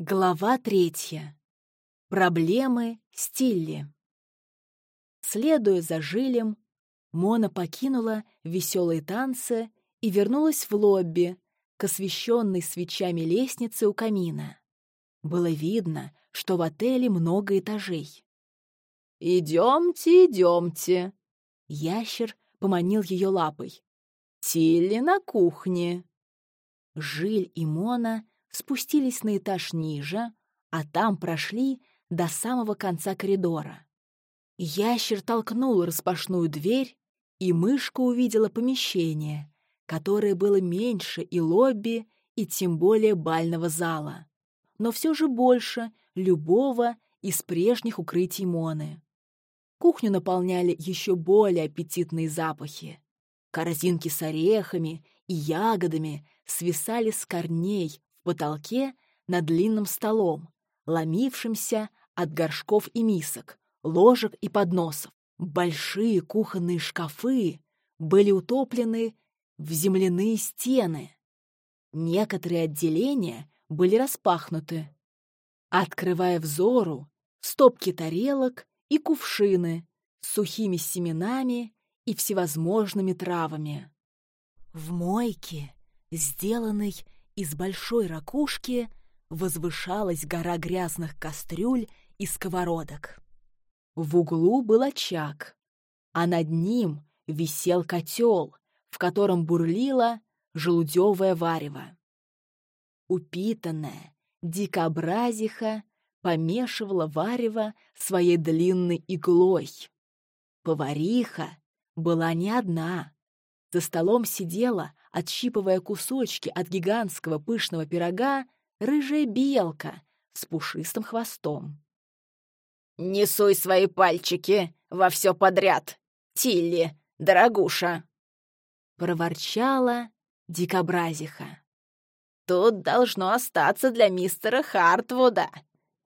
Глава третья. Проблемы Стилли. Следуя за Жилем, Мона покинула веселые танцы и вернулась в лобби к освещенной свечами лестнице у камина. Было видно, что в отеле много этажей. «Идемте, идемте!» Ящер поманил ее лапой. «Тилли на кухне!» Жиль и Мона спустились на этаж ниже, а там прошли до самого конца коридора. Ящер толкнул распашную дверь, и мышка увидела помещение, которое было меньше и лобби, и тем более бального зала, но все же больше любого из прежних укрытий Моны. Кухню наполняли еще более аппетитные запахи. Корзинки с орехами и ягодами свисали с корней потолке над длинным столом, ломившимся от горшков и мисок, ложек и подносов. Большие кухонные шкафы были утоплены в земляные стены. Некоторые отделения были распахнуты, открывая взору стопки тарелок и кувшины с сухими семенами и всевозможными травами. В мойке, сделанной из большой ракушки, возвышалась гора грязных кастрюль и сковородок. В углу был очаг, а над ним висел котел, в котором бурлила желудевое варево. Упитанная, дикобразиха помешивала варево своей длинной иглой. Повариха была не одна. За столом сидела, отщипывая кусочки от гигантского пышного пирога, рыжая белка с пушистым хвостом. «Не суй свои пальчики во все подряд, Тилли, дорогуша!» проворчала дикобразиха. «Тут должно остаться для мистера Хартвуда.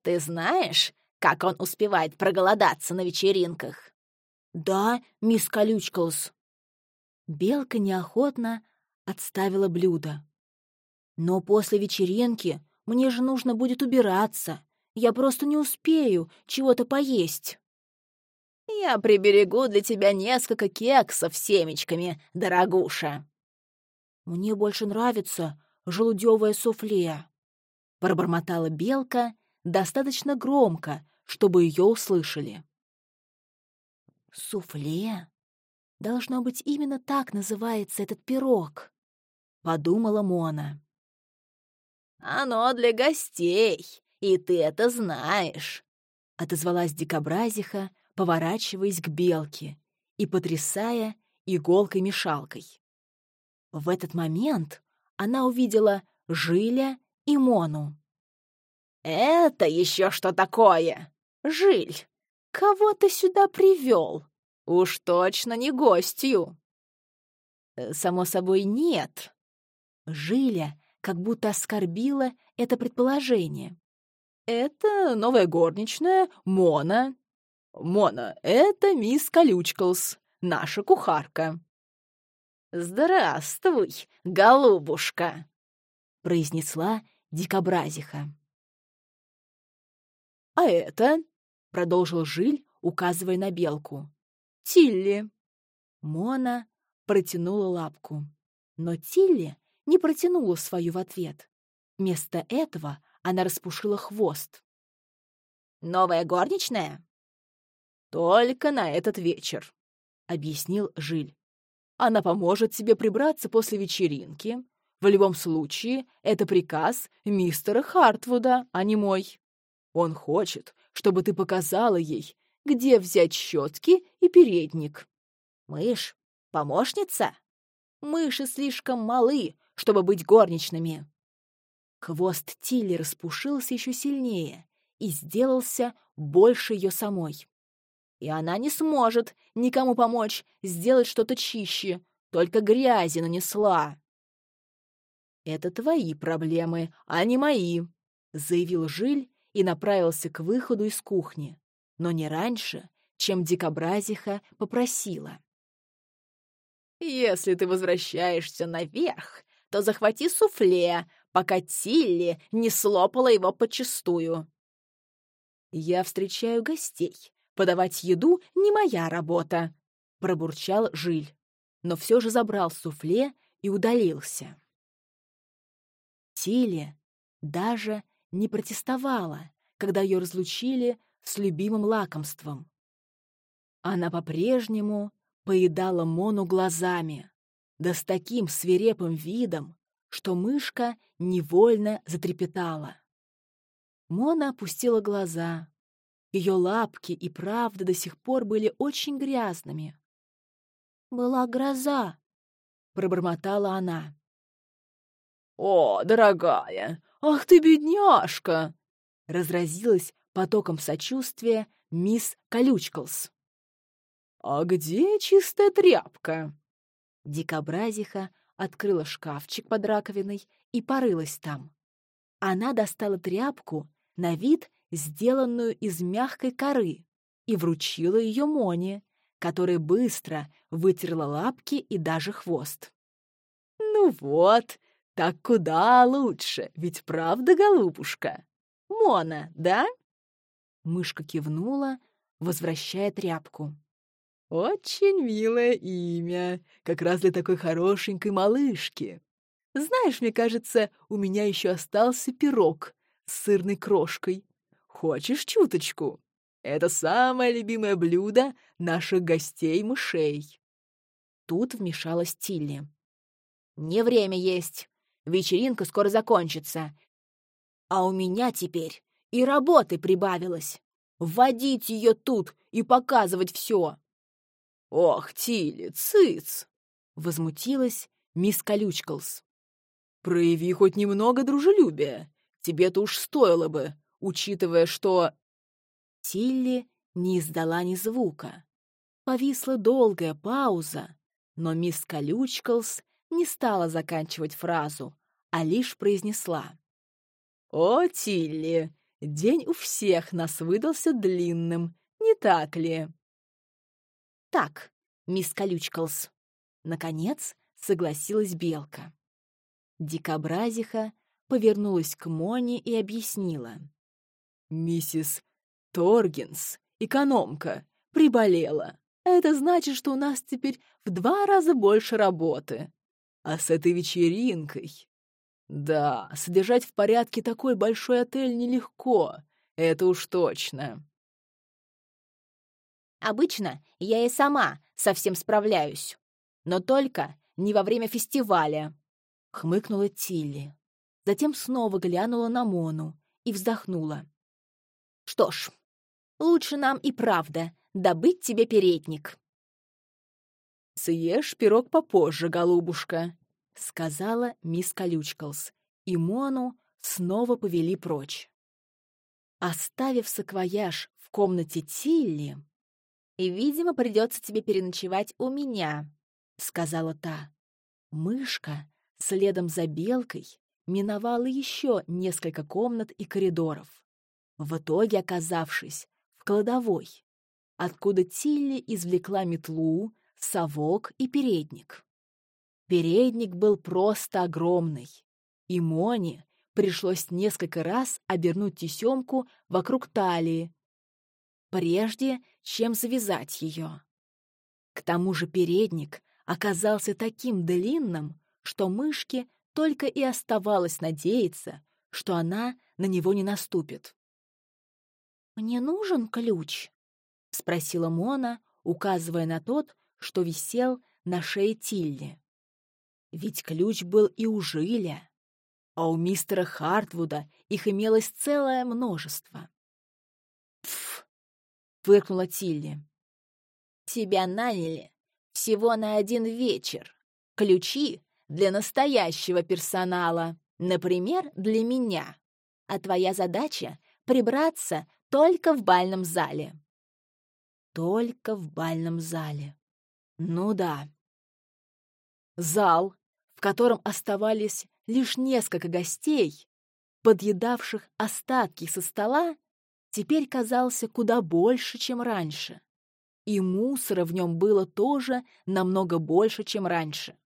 Ты знаешь, как он успевает проголодаться на вечеринках?» «Да, мисс Колючкалс». Белка неохотно отставила блюдо. «Но после вечеринки мне же нужно будет убираться. Я просто не успею чего-то поесть». «Я приберегу для тебя несколько кексов с семечками, дорогуша». «Мне больше нравится желудевое суфле», — пробормотала белка достаточно громко, чтобы ее услышали. «Суфле? Должно быть, именно так называется этот пирог», — подумала Мона. «Оно для гостей, и ты это знаешь», — отозвалась дикобразиха, поворачиваясь к белке и потрясая иголкой-мешалкой. В этот момент она увидела Жиля и Мону. «Это еще что такое? Жиль, кого ты сюда привел? Уж точно не гостью!» «Э, «Само собой, нет». Жиля как будто оскорбила это предположение. «Это новая горничная, Мона. Мона, это мисс Колючкалс, наша кухарка». «Здравствуй, голубушка!» — произнесла дикобразиха. «А это?» — продолжил Жиль, указывая на белку. «Тилли». Мона протянула лапку, но Тилли не протянула свою в ответ. Вместо этого она распушила хвост. «Новая горничная?» «Только на этот вечер», — объяснил Жиль. «Она поможет тебе прибраться после вечеринки. В любом случае, это приказ мистера Хартвуда, а не мой». Он хочет, чтобы ты показала ей, где взять щетки и передник. Мышь? Помощница? Мыши слишком малы, чтобы быть горничными. Хвост Тилли распушился еще сильнее и сделался больше ее самой. И она не сможет никому помочь сделать что-то чище, только грязи нанесла. «Это твои проблемы, а не мои», — заявил Жиль и направился к выходу из кухни, но не раньше, чем дикобразиха попросила. «Если ты возвращаешься наверх, то захвати суфле, пока Тилли не слопала его почистую. «Я встречаю гостей. Подавать еду не моя работа», — пробурчал Жиль, но все же забрал суфле и удалился. Тилли даже не протестовала, когда ее разлучили с любимым лакомством. Она по-прежнему поедала Мону глазами, да с таким свирепым видом, что мышка невольно затрепетала. Мона опустила глаза. Ее лапки и правда до сих пор были очень грязными. «Была гроза», — пробормотала она. «О, дорогая, ах ты бедняжка!» — разразилась потоком сочувствия мисс Колючкалс. «А где чистая тряпка?» Дикобразиха открыла шкафчик под раковиной и порылась там. Она достала тряпку, на вид сделанную из мягкой коры, и вручила ее Моне, которая быстро вытерла лапки и даже хвост. «Ну вот, так куда лучше, ведь правда, голубушка? Мона, да?» Мышка кивнула, возвращая тряпку. «Очень милое имя, как раз для такой хорошенькой малышки. Знаешь, мне кажется, у меня еще остался пирог с сырной крошкой. Хочешь чуточку? Это самое любимое блюдо наших гостей-мышей». Тут вмешалась Тилли. «Не время есть. Вечеринка скоро закончится. А у меня теперь и работы прибавилось. Вводить ее тут и показывать все. «Ох, Тилли, цыц!» — возмутилась мисс Колючкалс. «Прояви хоть немного дружелюбия. Тебе-то уж стоило бы, учитывая, что...» Тилли не издала ни звука. Повисла долгая пауза, но мисс Колючкалс не стала заканчивать фразу, а лишь произнесла. «О, Тилли, день у всех нас выдался длинным, не так ли?» «Так, мисс Колючкалс». Наконец согласилась Белка. Дикобразиха повернулась к Моне и объяснила. «Миссис Торгинс, экономка, приболела. Это значит, что у нас теперь в два раза больше работы. А с этой вечеринкой... Да, содержать в порядке такой большой отель нелегко, это уж точно. Обычно я и сама совсем справляюсь. Но только не во время фестиваля», — хмыкнула Тилли. Затем снова глянула на Мону и вздохнула. «Что ж, лучше нам и правда добыть тебе передник». «Съешь пирог попозже, голубушка», — сказала мисс Колючкалс, и Мону снова повели прочь. Оставив саквояж в комнате Тилли, и, видимо, придется тебе переночевать у меня», — сказала та. Мышка следом за белкой миновала еще несколько комнат и коридоров, в итоге оказавшись в кладовой, откуда Тилли извлекла метлу, совок и передник. Передник был просто огромный, и Моне пришлось несколько раз обернуть тесемку вокруг талии, прежде чем завязать ее. К тому же передник оказался таким длинным, что мышке только и оставалось надеяться, что она на него не наступит. «Мне нужен ключ?» — спросила Мона, указывая на тот, что висел на шее Тилли. Ведь ключ был и у Жиля, а у мистера Хартвуда их имелось целое множество. — фыркнула Тилли. «Тебя наняли всего на один вечер. Ключи для настоящего персонала, например, для меня. А твоя задача — прибраться только в бальном зале». «Только в бальном зале. Ну да». Зал, в котором оставались лишь несколько гостей, подъедавших остатки со стола, теперь казался куда больше, чем раньше. И мусора в нем было тоже намного больше, чем раньше.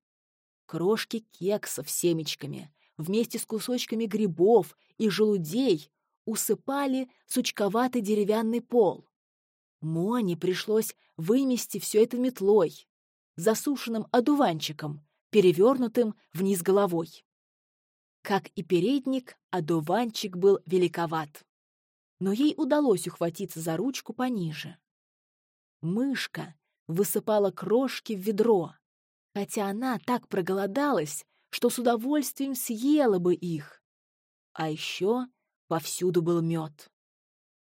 Крошки кексов семечками, вместе с кусочками грибов и желудей усыпали сучковатый деревянный пол. Моне пришлось вымести все это метлой, засушенным одуванчиком, перевернутым вниз головой. Как и передник, одуванчик был великоват. Но ей удалось ухватиться за ручку пониже. Мышка высыпала крошки в ведро, хотя она так проголодалась, что с удовольствием съела бы их. А еще повсюду был мед.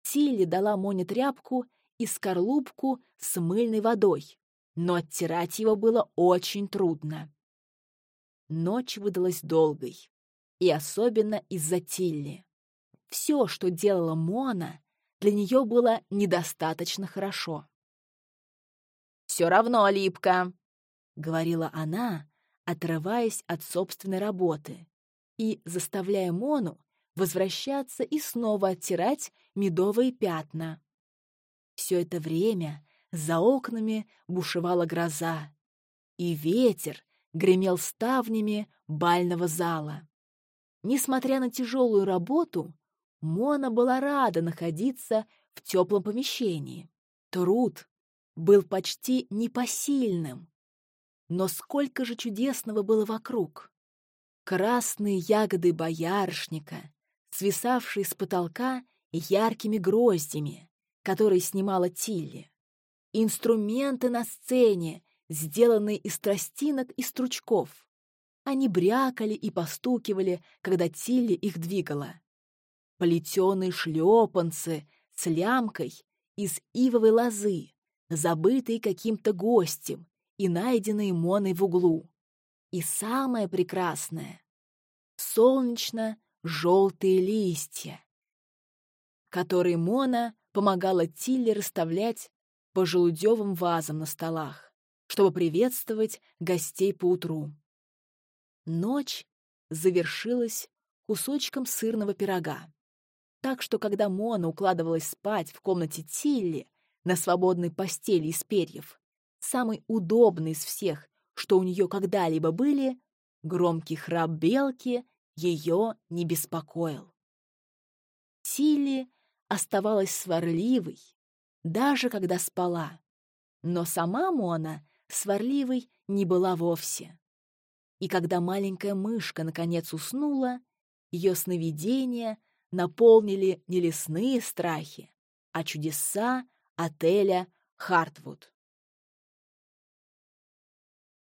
Тилли дала Моне тряпку и скорлупку с мыльной водой, но оттирать его было очень трудно. Ночь выдалась долгой, и особенно из-за Тилли. Все, что делала Мона, для нее было недостаточно хорошо. «Все равно липко», — говорила она, отрываясь от собственной работы и заставляя Мону возвращаться и снова оттирать медовые пятна. Все это время за окнами бушевала гроза, и ветер гремел ставнями бального зала. Несмотря на тяжелую работу, Мона была рада находиться в теплом помещении. Труд был почти непосильным. Но сколько же чудесного было вокруг! Красные ягоды боярышника, свисавшие с потолка яркими гроздями, которые снимала Тилли. Инструменты на сцене, сделанные из тростинок и стручков. Они брякали и постукивали, когда Тилли их двигала. Плетеные шлепанцы с лямкой из ивовой лозы, забытые каким-то гостем и найденные Моной в углу. И самое прекрасное — солнечно-желтые листья, которые Мона помогала Тилле расставлять по желудевым вазам на столах, чтобы приветствовать гостей поутру. Ночь завершилась кусочком сырного пирога. Так что, когда Мона укладывалась спать в комнате Тилли, на свободной постели из перьев, самый удобный из всех, что у нее когда-либо были, громкий храп белки ее не беспокоил. Тилли оставалась сварливой, даже когда спала, но сама Мона сварливой не была вовсе. И когда маленькая мышка наконец уснула, ее сновидения наполнили не лесные страхи, а чудеса отеля «Хартвуд».